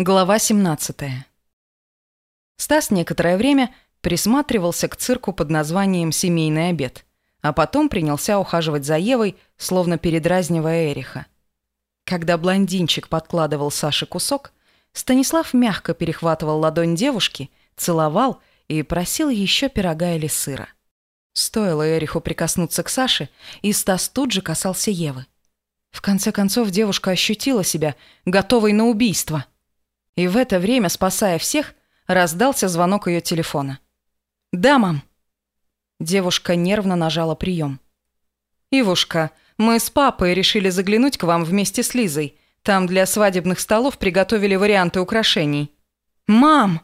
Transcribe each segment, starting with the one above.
Глава 17. Стас некоторое время присматривался к цирку под названием «Семейный обед», а потом принялся ухаживать за Евой, словно передразнивая Эриха. Когда блондинчик подкладывал Саше кусок, Станислав мягко перехватывал ладонь девушки, целовал и просил еще пирога или сыра. Стоило Эриху прикоснуться к Саше, и Стас тут же касался Евы. В конце концов девушка ощутила себя готовой на убийство – и в это время, спасая всех, раздался звонок ее телефона. «Да, мам». Девушка нервно нажала прием. «Ивушка, мы с папой решили заглянуть к вам вместе с Лизой. Там для свадебных столов приготовили варианты украшений». «Мам!»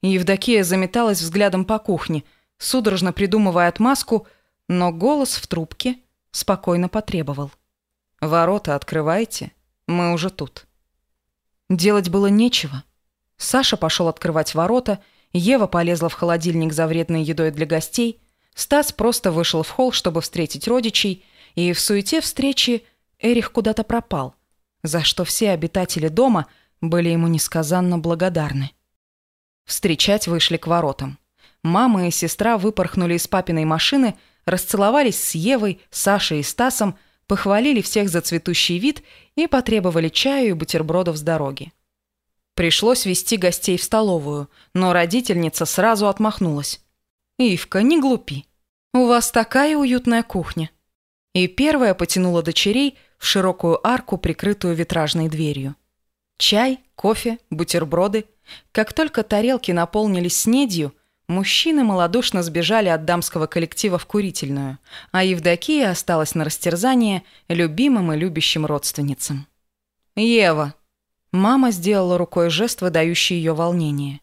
Евдокия заметалась взглядом по кухне, судорожно придумывая отмазку, но голос в трубке спокойно потребовал. «Ворота открывайте, мы уже тут». Делать было нечего. Саша пошел открывать ворота, Ева полезла в холодильник за вредной едой для гостей, Стас просто вышел в холл, чтобы встретить родичей, и в суете встречи Эрих куда-то пропал, за что все обитатели дома были ему несказанно благодарны. Встречать вышли к воротам. Мама и сестра выпорхнули из папиной машины, расцеловались с Евой, Сашей и Стасом, похвалили всех за цветущий вид и потребовали чаю и бутербродов с дороги. Пришлось вести гостей в столовую, но родительница сразу отмахнулась. «Ивка, не глупи. У вас такая уютная кухня». И первая потянула дочерей в широкую арку, прикрытую витражной дверью. Чай, кофе, бутерброды. Как только тарелки наполнились снедью, Мужчины малодушно сбежали от дамского коллектива в курительную, а Евдокия осталась на растерзание любимым и любящим родственницам. «Ева!» Мама сделала рукой жест, выдающий ее волнение.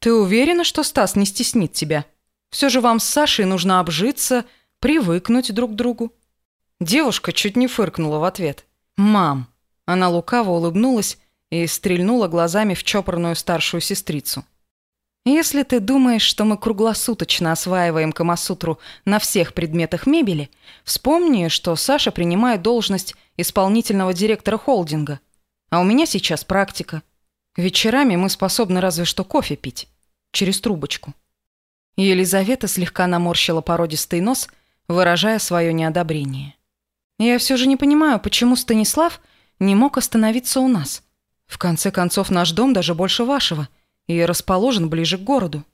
«Ты уверена, что Стас не стеснит тебя? Все же вам с Сашей нужно обжиться, привыкнуть друг к другу». Девушка чуть не фыркнула в ответ. «Мам!» Она лукаво улыбнулась и стрельнула глазами в чопорную старшую сестрицу. Если ты думаешь, что мы круглосуточно осваиваем Камасутру на всех предметах мебели, вспомни, что Саша принимает должность исполнительного директора холдинга. А у меня сейчас практика. Вечерами мы способны разве что кофе пить. Через трубочку. Елизавета слегка наморщила породистый нос, выражая свое неодобрение. Я все же не понимаю, почему Станислав не мог остановиться у нас. В конце концов, наш дом даже больше вашего – и расположен ближе к городу.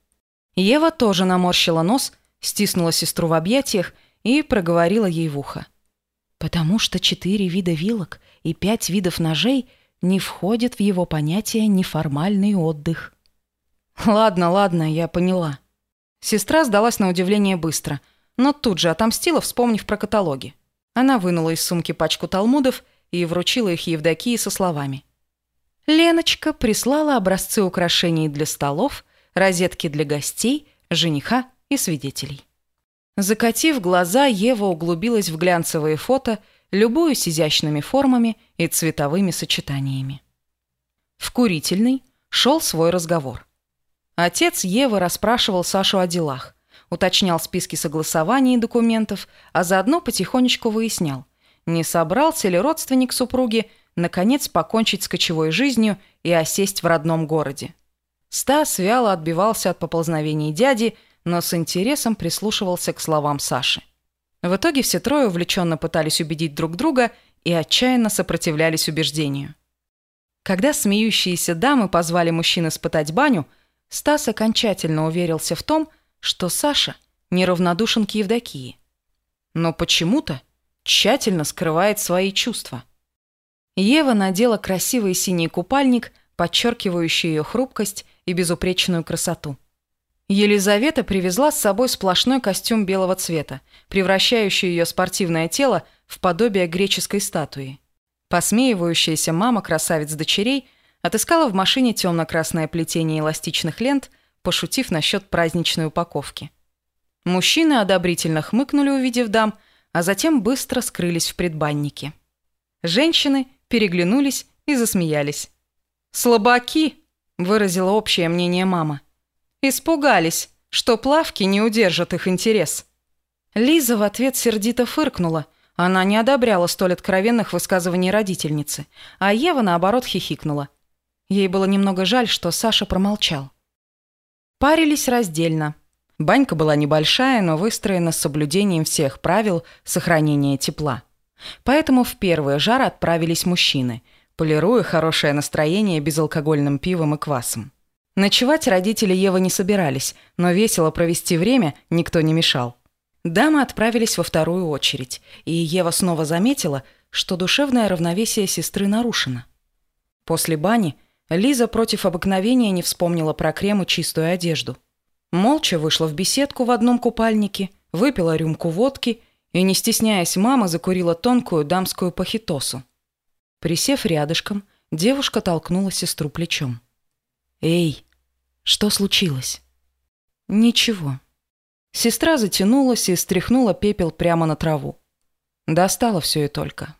Ева тоже наморщила нос, стиснула сестру в объятиях и проговорила ей в ухо. «Потому что четыре вида вилок и пять видов ножей не входят в его понятие неформальный отдых». «Ладно, ладно, я поняла». Сестра сдалась на удивление быстро, но тут же отомстила, вспомнив про каталоги. Она вынула из сумки пачку талмудов и вручила их Евдокии со словами. Леночка прислала образцы украшений для столов, розетки для гостей, жениха и свидетелей. Закатив глаза, Ева углубилась в глянцевые фото, любуясь изящными формами и цветовыми сочетаниями. В курительный шел свой разговор. Отец Евы расспрашивал Сашу о делах, уточнял списки согласований и документов, а заодно потихонечку выяснял, не собрался ли родственник супруги наконец покончить с кочевой жизнью и осесть в родном городе. Стас вяло отбивался от поползновений дяди, но с интересом прислушивался к словам Саши. В итоге все трое увлеченно пытались убедить друг друга и отчаянно сопротивлялись убеждению. Когда смеющиеся дамы позвали мужчин испытать баню, Стас окончательно уверился в том, что Саша неравнодушен к Евдокии. Но почему-то тщательно скрывает свои чувства – Ева надела красивый синий купальник, подчеркивающий ее хрупкость и безупречную красоту. Елизавета привезла с собой сплошной костюм белого цвета, превращающий ее спортивное тело в подобие греческой статуи. Посмеивающаяся мама красавиц дочерей отыскала в машине темно-красное плетение эластичных лент, пошутив насчет праздничной упаковки. Мужчины одобрительно хмыкнули, увидев дам, а затем быстро скрылись в предбаннике. Женщины переглянулись и засмеялись. «Слабаки!» – выразила общее мнение мама. «Испугались, что плавки не удержат их интерес». Лиза в ответ сердито фыркнула. Она не одобряла столь откровенных высказываний родительницы, а Ева, наоборот, хихикнула. Ей было немного жаль, что Саша промолчал. Парились раздельно. Банька была небольшая, но выстроена с соблюдением всех правил сохранения тепла. Поэтому в первый жар отправились мужчины, полируя хорошее настроение безалкогольным пивом и квасом. Ночевать родители Евы не собирались, но весело провести время никто не мешал. Дамы отправились во вторую очередь, и Ева снова заметила, что душевное равновесие сестры нарушено. После бани Лиза против обыкновения не вспомнила про крем и чистую одежду. Молча вышла в беседку в одном купальнике, выпила рюмку водки и, не стесняясь мамы, закурила тонкую дамскую пахитосу. Присев рядышком, девушка толкнула сестру плечом. «Эй, что случилось?» «Ничего». Сестра затянулась и стряхнула пепел прямо на траву. Достала все и только.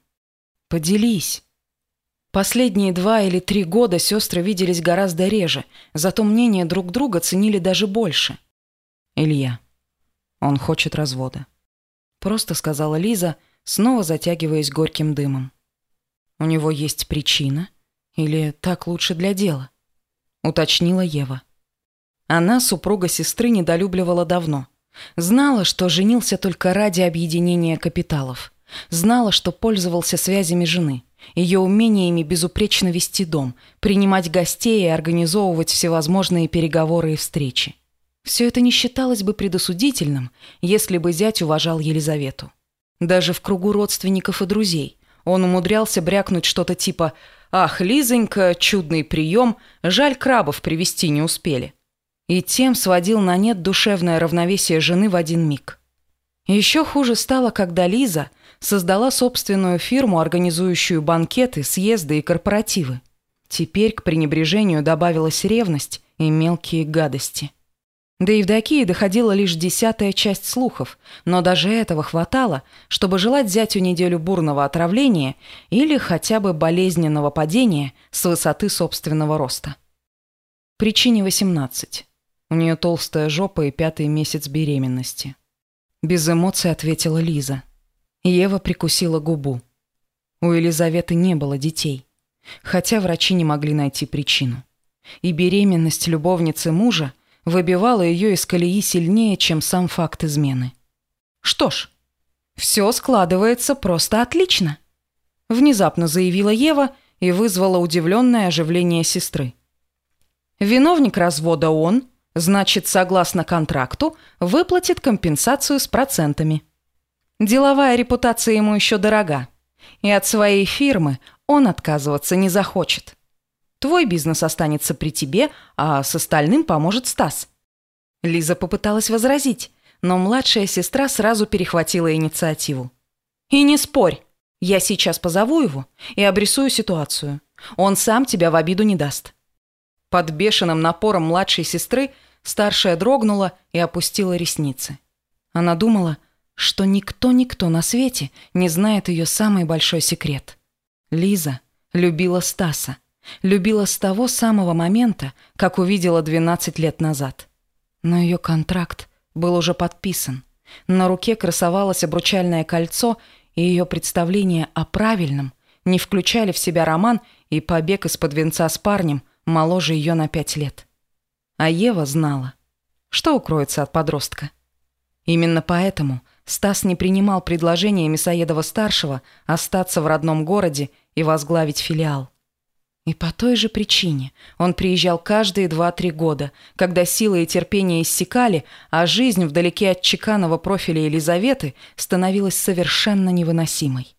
«Поделись». Последние два или три года сестры виделись гораздо реже, зато мнение друг друга ценили даже больше. Илья. Он хочет развода. Просто сказала Лиза, снова затягиваясь горьким дымом. У него есть причина? Или так лучше для дела? Уточнила Ева. Она супруга сестры недолюбливала давно. Знала, что женился только ради объединения капиталов. Знала, что пользовался связями жены ее умениями безупречно вести дом, принимать гостей и организовывать всевозможные переговоры и встречи. Все это не считалось бы предосудительным, если бы зять уважал Елизавету. Даже в кругу родственников и друзей он умудрялся брякнуть что-то типа «Ах, Лизонька, чудный прием, жаль, крабов привести не успели». И тем сводил на нет душевное равновесие жены в один миг. Еще хуже стало, когда Лиза – создала собственную фирму, организующую банкеты, съезды и корпоративы. Теперь к пренебрежению добавилась ревность и мелкие гадости. До Евдокии доходила лишь десятая часть слухов, но даже этого хватало, чтобы желать зятю неделю бурного отравления или хотя бы болезненного падения с высоты собственного роста. Причине 18. У нее толстая жопа и пятый месяц беременности. Без эмоций ответила Лиза. Ева прикусила губу. У Елизаветы не было детей, хотя врачи не могли найти причину. И беременность любовницы мужа выбивала ее из колеи сильнее, чем сам факт измены. «Что ж, все складывается просто отлично», — внезапно заявила Ева и вызвала удивленное оживление сестры. «Виновник развода он, значит, согласно контракту, выплатит компенсацию с процентами». Деловая репутация ему еще дорога. И от своей фирмы он отказываться не захочет. Твой бизнес останется при тебе, а с остальным поможет Стас. Лиза попыталась возразить, но младшая сестра сразу перехватила инициативу. «И не спорь. Я сейчас позову его и обрисую ситуацию. Он сам тебя в обиду не даст». Под бешеным напором младшей сестры старшая дрогнула и опустила ресницы. Она думала, что никто-никто на свете не знает ее самый большой секрет. Лиза любила Стаса. Любила с того самого момента, как увидела 12 лет назад. Но ее контракт был уже подписан. На руке красовалось обручальное кольцо, и ее представления о правильном не включали в себя роман и побег из-под венца с парнем, моложе ее на пять лет. А Ева знала, что укроется от подростка. Именно поэтому Стас не принимал предложение Мясоедова-старшего остаться в родном городе и возглавить филиал. И по той же причине он приезжал каждые два-три года, когда силы и терпение иссякали, а жизнь вдалеке от чеканного профиля Елизаветы становилась совершенно невыносимой.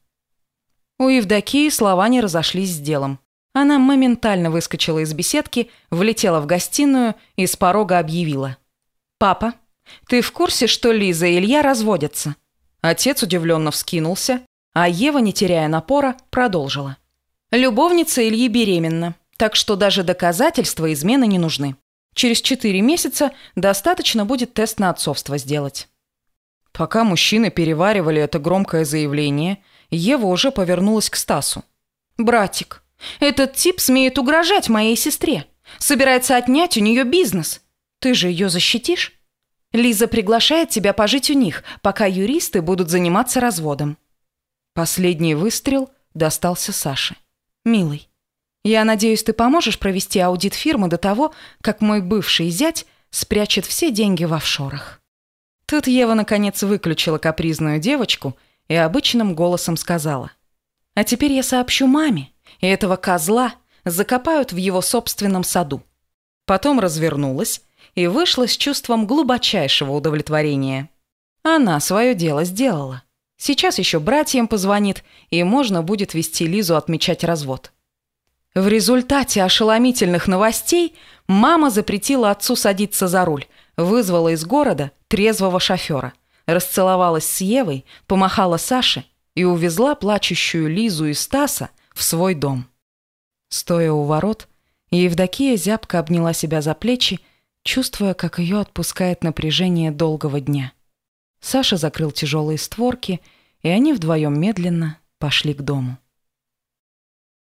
У Евдокии слова не разошлись с делом. Она моментально выскочила из беседки, влетела в гостиную и с порога объявила. «Папа, ты в курсе, что Лиза и Илья разводятся?» Отец удивленно вскинулся, а Ева, не теряя напора, продолжила. «Любовница Ильи беременна, так что даже доказательства измены не нужны. Через четыре месяца достаточно будет тест на отцовство сделать». Пока мужчины переваривали это громкое заявление, Ева уже повернулась к Стасу. «Братик, этот тип смеет угрожать моей сестре. Собирается отнять у нее бизнес. Ты же ее защитишь?» Лиза приглашает тебя пожить у них, пока юристы будут заниматься разводом». Последний выстрел достался Саше. «Милый, Я надеюсь, ты поможешь провести аудит фирмы до того, как мой бывший зять спрячет все деньги в офшорах». Тут Ева наконец выключила капризную девочку и обычным голосом сказала. «А теперь я сообщу маме, и этого козла закопают в его собственном саду». Потом развернулась и вышла с чувством глубочайшего удовлетворения. Она свое дело сделала. Сейчас еще братьям позвонит, и можно будет вести Лизу отмечать развод. В результате ошеломительных новостей мама запретила отцу садиться за руль, вызвала из города трезвого шофера, расцеловалась с Евой, помахала Саше и увезла плачущую Лизу и Стаса в свой дом. Стоя у ворот, Евдокия зябко обняла себя за плечи, чувствуя, как ее отпускает напряжение долгого дня. Саша закрыл тяжелые створки, и они вдвоем медленно пошли к дому.